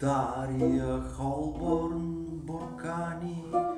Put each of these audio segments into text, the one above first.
Daria Holborn Borkani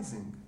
Amazing.